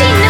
she knows.